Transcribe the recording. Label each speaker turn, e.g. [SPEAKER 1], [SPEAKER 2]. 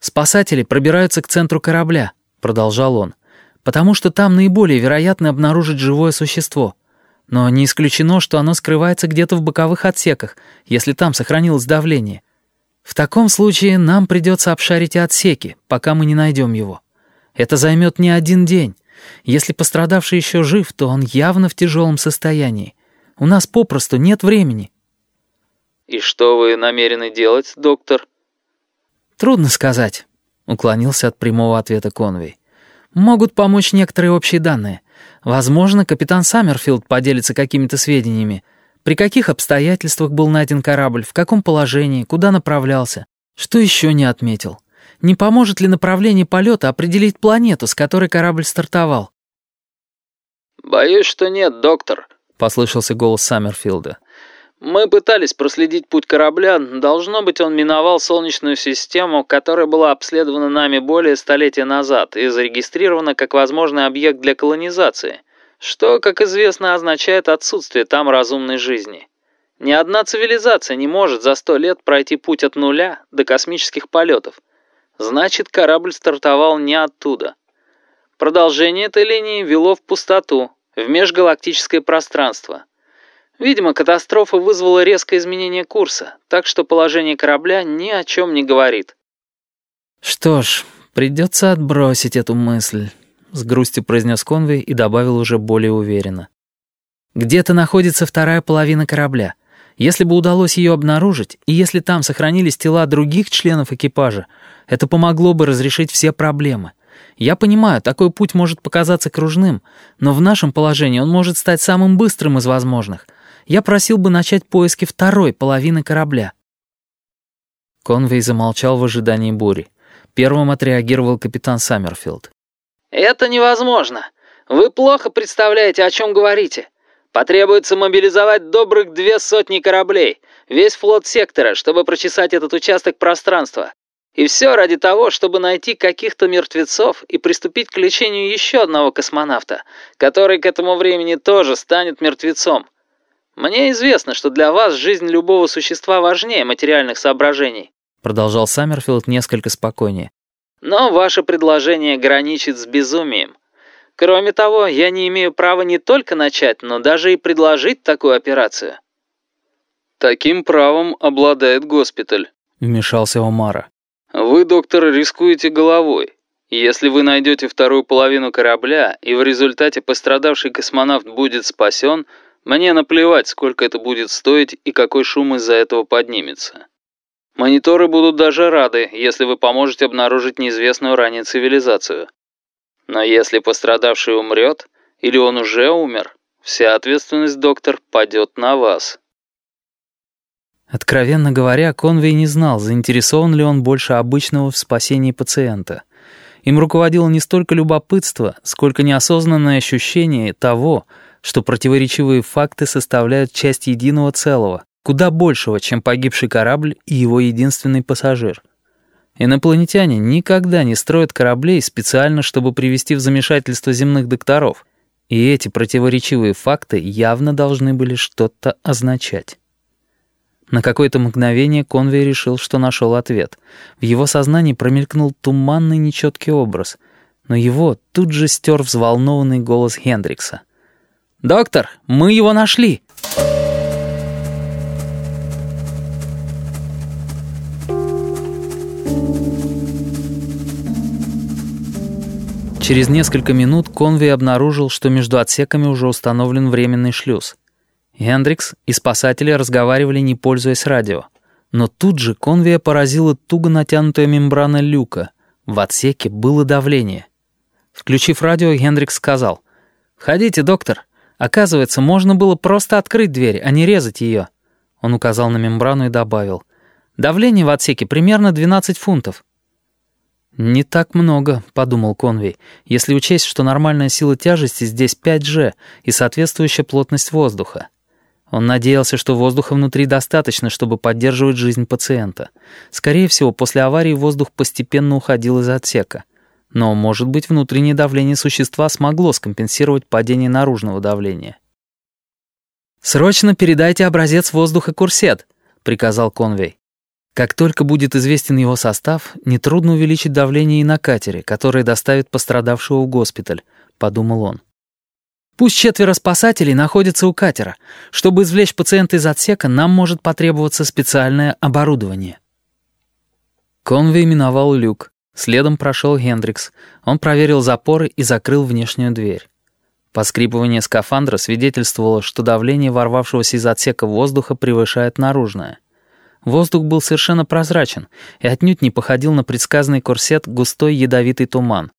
[SPEAKER 1] «Спасатели пробираются к центру корабля», — продолжал он, «потому что там наиболее вероятно обнаружить живое существо. Но не исключено, что оно скрывается где-то в боковых отсеках, если там сохранилось давление. В таком случае нам придется обшарить отсеки, пока мы не найдем его. Это займет не один день. Если пострадавший еще жив, то он явно в тяжелом состоянии. У нас попросту нет времени».
[SPEAKER 2] «И что вы намерены делать, доктор?»
[SPEAKER 1] «Трудно сказать», — уклонился от прямого ответа Конвей. «Могут помочь некоторые общие данные. Возможно, капитан Саммерфилд поделится какими-то сведениями. При каких обстоятельствах был найден корабль, в каком положении, куда направлялся. Что еще не отметил? Не поможет ли направление полета определить планету, с которой корабль стартовал?»
[SPEAKER 2] «Боюсь, что нет, доктор», — послышался голос Саммерфилда. Мы пытались проследить путь корабля. Должно быть, он миновал Солнечную систему, которая была обследована нами более столетия назад и зарегистрирована как возможный объект для колонизации, что, как известно, означает отсутствие там разумной жизни. Ни одна цивилизация не может за сто лет пройти путь от нуля до космических полетов. Значит, корабль стартовал не оттуда. Продолжение этой линии вело в пустоту, в межгалактическое пространство. Видимо, катастрофа вызвала резкое изменение курса, так что положение корабля ни о чем не говорит.
[SPEAKER 1] «Что ж, придется отбросить эту мысль», — с грустью произнес Конвей и добавил уже более уверенно. «Где-то находится вторая половина корабля. Если бы удалось ее обнаружить, и если там сохранились тела других членов экипажа, это помогло бы разрешить все проблемы. Я понимаю, такой путь может показаться кружным, но в нашем положении он может стать самым быстрым из возможных — я просил бы начать поиски второй половины корабля». Конвей замолчал в ожидании бури. Первым отреагировал капитан Саммерфилд.
[SPEAKER 2] «Это невозможно. Вы плохо представляете, о чем говорите. Потребуется мобилизовать добрых две сотни кораблей, весь флот сектора, чтобы прочесать этот участок пространства. И все ради того, чтобы найти каких-то мертвецов и приступить к лечению еще одного космонавта, который к этому времени тоже станет мертвецом. «Мне известно, что для вас жизнь любого существа важнее материальных соображений»,
[SPEAKER 1] продолжал Саммерфилд несколько спокойнее.
[SPEAKER 2] «Но ваше предложение граничит с безумием. Кроме того, я не имею права не только начать, но даже и предложить такую операцию».
[SPEAKER 3] «Таким правом обладает госпиталь», — вмешался Омара. «Вы, доктор, рискуете головой. Если вы найдете вторую половину корабля, и в результате пострадавший космонавт будет спасен, — мне наплевать, сколько это будет стоить и какой шум из-за этого поднимется. Мониторы будут даже рады, если вы поможете обнаружить неизвестную ранее цивилизацию. Но если пострадавший умрет, или он уже умер, вся ответственность, доктор, падет на вас.
[SPEAKER 1] Откровенно говоря, Конвей не знал, заинтересован ли он больше обычного в спасении пациента. Им руководило не столько любопытство, сколько неосознанное ощущение того, что противоречивые факты составляют часть единого целого, куда большего, чем погибший корабль и его единственный пассажир. Инопланетяне никогда не строят кораблей специально, чтобы привести в замешательство земных докторов, и эти противоречивые факты явно должны были что-то означать. На какое-то мгновение Конвей решил, что нашел ответ. В его сознании промелькнул туманный нечеткий образ, но его тут же стер взволнованный голос Хендрикса. «Доктор, мы его нашли!» Через несколько минут Конвей обнаружил, что между отсеками уже установлен временный шлюз. Хендрикс и спасатели разговаривали, не пользуясь радио. Но тут же Конвия поразила туго натянутая мембрана люка. В отсеке было давление. Включив радио, Хендрикс сказал, «Входите, доктор». Оказывается, можно было просто открыть дверь, а не резать ее. Он указал на мембрану и добавил. Давление в отсеке примерно 12 фунтов. «Не так много», — подумал Конвей, «если учесть, что нормальная сила тяжести здесь 5G и соответствующая плотность воздуха». Он надеялся, что воздуха внутри достаточно, чтобы поддерживать жизнь пациента. Скорее всего, после аварии воздух постепенно уходил из отсека. Но, может быть, внутреннее давление существа смогло скомпенсировать падение наружного давления. «Срочно передайте образец воздуха Курсет», — приказал Конвей. Как только будет известен его состав, нетрудно увеличить давление и на катере, который доставит пострадавшего в госпиталь, подумал он. Пусть четверо спасателей находятся у катера. Чтобы извлечь пациента из отсека, нам может потребоваться специальное оборудование. Конвей миновал люк. Следом прошел Хендрикс. Он проверил запоры и закрыл внешнюю дверь. Поскрипывание скафандра свидетельствовало, что давление ворвавшегося из отсека воздуха превышает наружное. Воздух был совершенно прозрачен и отнюдь не походил на предсказанный корсет густой ядовитый туман.